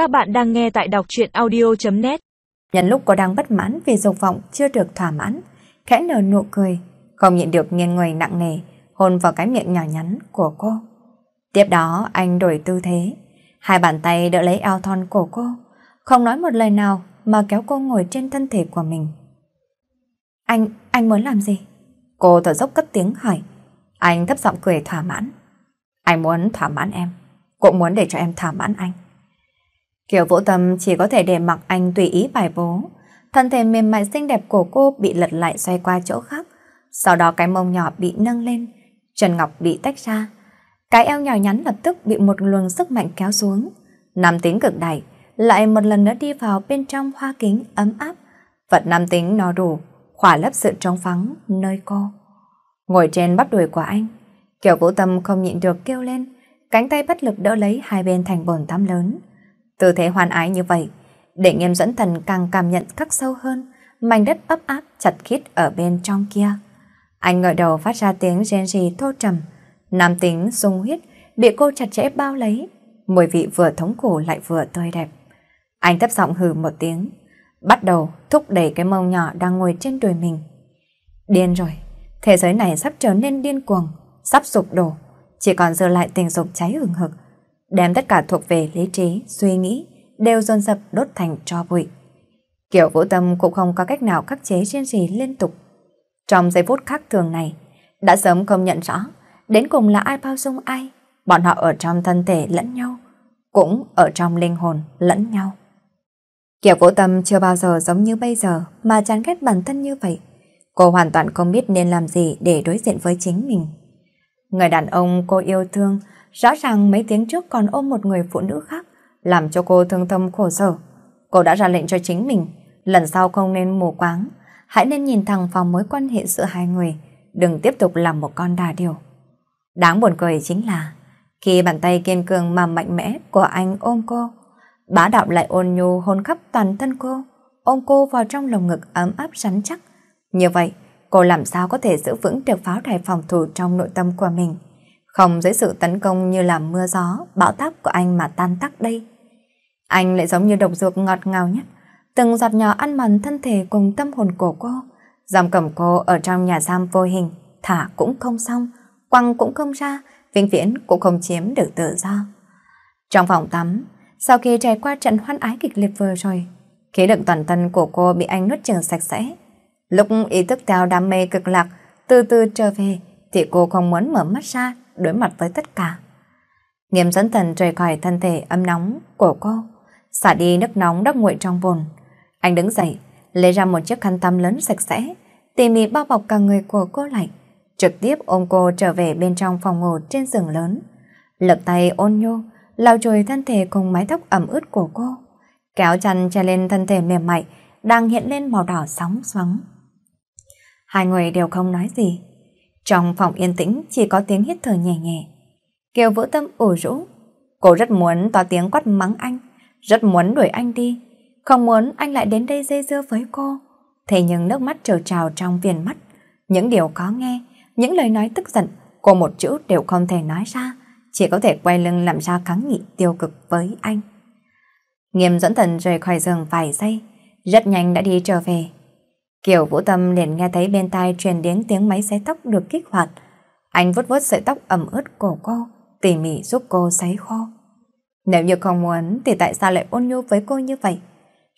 Các bạn đang nghe tại đọc truyện audio.net Nhân lúc cô đang bất mãn vì dục vọng chưa được thỏa mãn, khẽ nở nụ cười, không nhịn được nghiêng người nặng nề, hôn vào cái miệng nhỏ nhắn của cô. Tiếp đó anh đổi tư thế, hai bàn tay đỡ lấy eo thon của cô, không nói một lời nào mà kéo cô ngồi trên thân thể của mình. Anh, anh muốn làm gì? Cô thở dốc cất tiếng hỏi. Anh thấp giọng cười thỏa mãn. Anh muốn thỏa mãn em, cũng muốn để cho em thỏa mãn anh. Kiều Vũ Tâm chỉ có thể để mặc anh tùy ý bài bố. Thân thể mềm mại xinh đẹp của cô bị lật lại xoay qua chỗ khác. Sau đó cái mông nhỏ bị nâng lên, Trần Ngọc bị tách ra. Cái eo nhỏ nhắn lập tức bị một luồng sức mạnh kéo xuống. Nam tính cực đại, lại một lần nữa đi vào bên trong hoa kính ấm áp. Vật nam tính no đủ, khỏa lấp sự trống vắng nơi cô. Ngồi trên bắp đùi của anh, Kiều Vũ Tâm không nhịn được kêu lên, cánh tay bất lực đỡ lấy hai bên thành bồn tắm lớn. Tư thế hoàn ái như vậy, để nghiêm dẫn thần càng cảm nhận khắc sâu hơn, mảnh đất ấp áp chặt khít ở bên trong kia. Anh ngợi đầu phát ra tiếng rên rì thô trầm, nam tính sung huyết, bị cô chặt chẽ bao lấy, mùi vị vừa thống khổ lại vừa tươi đẹp. Anh thấp giọng hừ một tiếng, bắt đầu thúc đẩy cái mông nhỏ đang ngồi trên đùi mình. Điên rồi, thế giới này sắp trở nên điên cuồng, sắp sụp đổ, chỉ còn dư lại tình dục cháy hừng hực, đem tất cả thuộc về lý trí, suy nghĩ, đều dồn dập đốt thành tro bụi. Kiểu vũ tâm cũng không có cách nào khắc chế riêng gì liên tục. Trong giây phút khác thường này, đã sớm không nhận rõ, đến cùng là ai bao dung ai, bọn họ ở trong thân thể lẫn nhau, cũng ở trong linh hồn lẫn nhau. Kiểu vũ tâm chưa bao giờ giống như bây giờ mà chán ghét bản thân như vậy. Cô hoàn toàn không biết nên làm gì để đối diện với chính mình. Người đàn ông cô yêu thương Rõ ràng mấy tiếng trước còn ôm một người phụ nữ khác, làm cho cô thương tâm khổ sở. Cô đã ra lệnh cho chính mình, lần sau không nên mù quáng, hãy nên nhìn thẳng vào mối quan hệ giữa hai người, đừng tiếp tục làm một con đà điều. Đáng buồn cười chính là, khi bàn tay kiên cường mà mạnh mẽ của anh ôm cô, bá đạo lại ôn nhu hôn khắp toàn thân cô, ôm cô vào trong lồng ngực ấm áp rắn chắc. Như vậy, cô làm sao có thể giữ vững được pháo đài phòng thủ trong nội tâm của mình? Không dưới sự tấn công như là mưa gió, bão táp của anh mà tan tắc đây. Anh lại giống như độc dược ngọt ngào nhất, từng giọt nhỏ ăn mòn thân thể cùng tâm hồn của cô, giam cầm cô ở trong nhà giam vô hình, thả cũng không xong, quăng cũng không ra, vĩnh viễn cũng không chiếm được tự do. Trong phòng tắm, sau khi trải qua trận hoan ái kịch liệt vừa rồi, khí lực toàn thân của cô bị anh nuốt chửng sạch sẽ. Lúc ý thức theo đam mê cực lạc từ từ trở về, thì cô không muốn mở mắt ra đối mặt với tất cả. Nghiêm dẫn thần rời khỏi thân thể ấm nóng của cô, xả đi nước nóng đắp nguội trong bồn. Anh đứng dậy, lấy ra một chiếc khăn tắm lớn sạch sẽ, tỉ mỉ bao bọc cả người của cô lại, trực tiếp ôm cô trở về bên trong phòng ngủ trên giường lớn. Lật tay ôn nhô, lau chùi thân thể cùng mái tóc ẩm ướt của cô, kéo chăn che lên thân thể mềm mại, đang hiện lên màu đỏ sóng xoắn. Hai người đều không nói gì, trong phòng yên tĩnh chỉ có tiếng hít thở nhẹ nhẹ. Kiều Vũ Tâm ủ rũ. Cô rất muốn to tiếng quát mắng anh, rất muốn đuổi anh đi, không muốn anh lại đến đây dây dưa với cô. Thế nhưng nước mắt trào trào trong viền mắt, những điều có nghe, những lời nói tức giận, cô một chữ đều không thể nói ra, chỉ có thể quay lưng làm ra kháng nghị tiêu cực với anh. Nghiêm dẫn thần rời khỏi giường vài giây, rất nhanh đã đi trở về. Kiều Vũ Tâm liền nghe thấy bên tai truyền đến tiếng máy xé tóc được kích hoạt. Anh vuốt vuốt sợi tóc ẩm ướt cổ cô, tỉ mỉ giúp cô sấy khô. Nếu như không muốn thì tại sao lại ôn nhu với cô như vậy?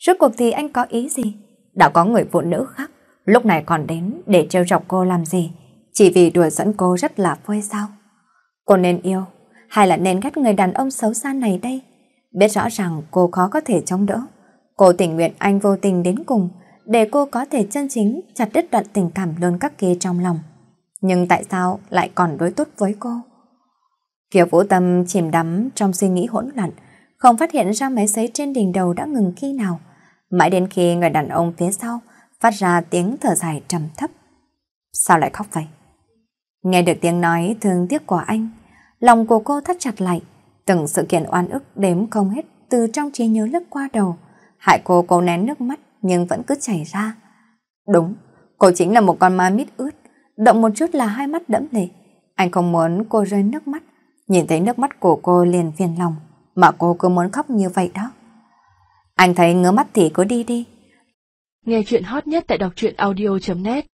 Rốt cuộc thì anh có ý gì? Đã có người phụ nữ khác, lúc này còn đến để trêu chọc cô làm gì? Chỉ vì đùa dẫn cô rất là vui sao? Cô nên yêu, hay là nên ghét người đàn ông xấu xa này đây? Biết rõ rằng cô khó có thể chống đỡ. Cô tình nguyện anh vô tình đến cùng, để cô có thể chân chính chặt đứt đoạn tình cảm lớn các kia trong lòng. Nhưng tại sao lại còn đối tốt với cô? Kiều Vũ Tâm chìm đắm trong suy nghĩ hỗn loạn, không phát hiện ra máy sấy trên đỉnh đầu đã ngừng khi nào. Mãi đến khi người đàn ông phía sau phát ra tiếng thở dài trầm thấp. Sao lại khóc vậy? Nghe được tiếng nói thương tiếc của anh, lòng của cô thắt chặt lại, từng sự kiện oan ức đếm không hết từ trong trí nhớ lướt qua đầu, hại cô cố nén nước mắt nhưng vẫn cứ chảy ra. Đúng, cô chính là một con ma mít ướt, động một chút là hai mắt đẫm lệ. Anh không muốn cô rơi nước mắt, nhìn thấy nước mắt của cô liền phiền lòng, mà cô cứ muốn khóc như vậy đó. Anh thấy ngứa mắt thì cứ đi đi. Nghe chuyện hot nhất tại đọc truyện audio.net